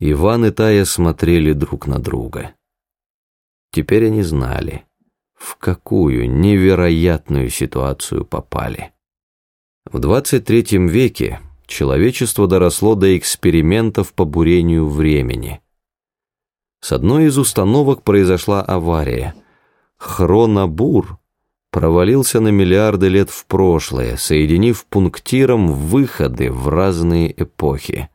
Иван и Тая смотрели друг на друга. Теперь они знали, в какую невероятную ситуацию попали. В 23 веке человечество доросло до экспериментов по бурению времени. С одной из установок произошла авария. Хронобур провалился на миллиарды лет в прошлое, соединив пунктиром выходы в разные эпохи.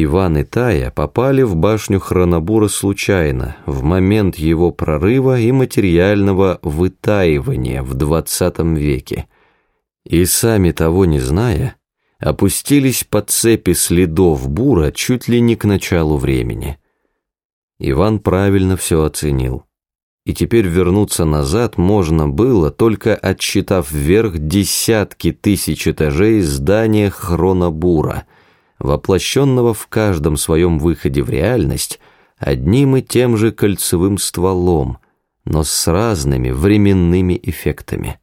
Иван и Тая попали в башню Хронобура случайно, в момент его прорыва и материального вытаивания в двадцатом веке. И сами того не зная, опустились по цепи следов бура чуть ли не к началу времени. Иван правильно все оценил. И теперь вернуться назад можно было, только отсчитав вверх десятки тысяч этажей здания Хронобура — воплощенного в каждом своем выходе в реальность одним и тем же кольцевым стволом, но с разными временными эффектами.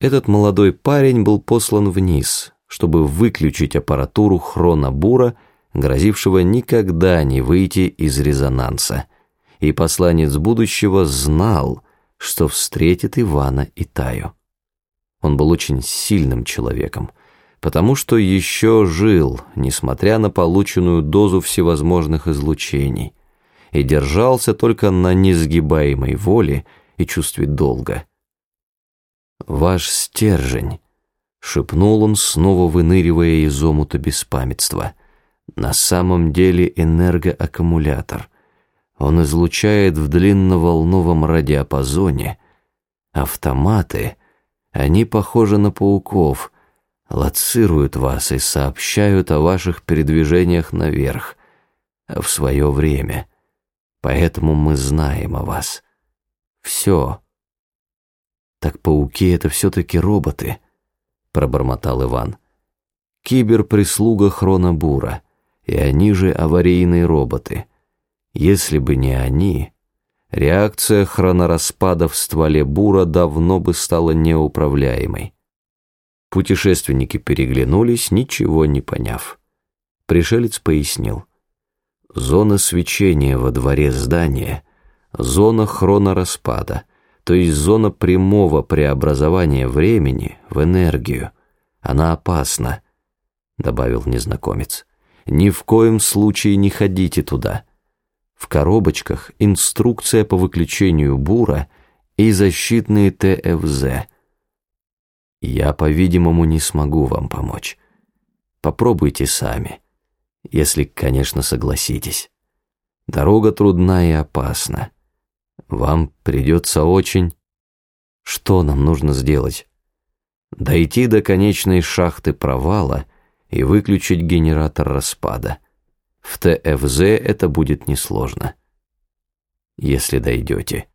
Этот молодой парень был послан вниз, чтобы выключить аппаратуру хронобура, грозившего никогда не выйти из резонанса. И посланец будущего знал, что встретит Ивана и Таю. Он был очень сильным человеком, потому что еще жил, несмотря на полученную дозу всевозможных излучений, и держался только на несгибаемой воле и чувстве долга. «Ваш стержень», — шепнул он, снова выныривая из омута беспамятства, «на самом деле энергоаккумулятор. Он излучает в длинноволновом радиапазоне. Автоматы, они похожи на пауков — лоцируют вас и сообщают о ваших передвижениях наверх в свое время. Поэтому мы знаем о вас. Все. Так пауки — это все-таки роботы, пробормотал Иван. Киберприслуга Хронобура, и они же аварийные роботы. Если бы не они, реакция хронораспада в стволе бура давно бы стала неуправляемой. Путешественники переглянулись, ничего не поняв. Пришелец пояснил. Зона свечения во дворе здания, зона хронораспада, то есть зона прямого преобразования времени в энергию. Она опасна, добавил незнакомец. Ни в коем случае не ходите туда. В коробочках инструкция по выключению бура и защитные ТФЗ – я, по-видимому, не смогу вам помочь. Попробуйте сами, если, конечно, согласитесь. Дорога трудна и опасна. Вам придется очень... Что нам нужно сделать? Дойти до конечной шахты провала и выключить генератор распада. В ТФЗ это будет несложно. Если дойдете.